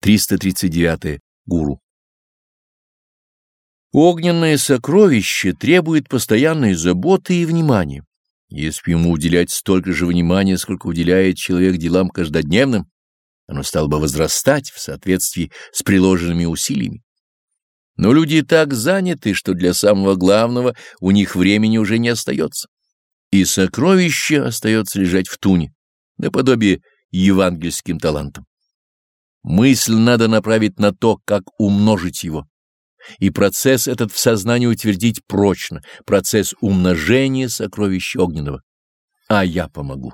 339. Гуру. Огненное сокровище требует постоянной заботы и внимания. Если ему уделять столько же внимания, сколько уделяет человек делам каждодневным, оно стало бы возрастать в соответствии с приложенными усилиями. Но люди так заняты, что для самого главного у них времени уже не остается. И сокровище остается лежать в туне, наподобие евангельским талантам. Мысль надо направить на то, как умножить его. И процесс этот в сознании утвердить прочно, процесс умножения сокровища огненного. А я помогу.